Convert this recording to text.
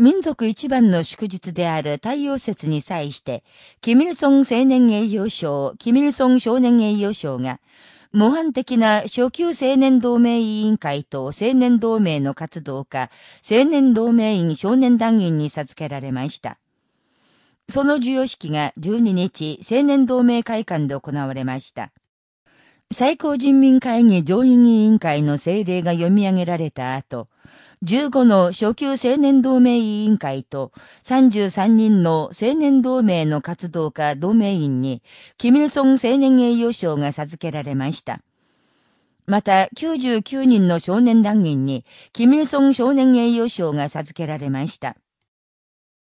民族一番の祝日である太陽節に際して、キミルソン青年栄誉賞、キミルソン少年栄誉賞が、模範的な初級青年同盟委員会と青年同盟の活動家、青年同盟員少年団員に授けられました。その授与式が12日、青年同盟会館で行われました。最高人民会議上院委員会の政令が読み上げられた後、15の初級青年同盟委員会と33人の青年同盟の活動家同盟員に、キミルソン青年栄誉賞が授けられました。また、99人の少年団員に、キミルソン少年栄誉賞が授けられました。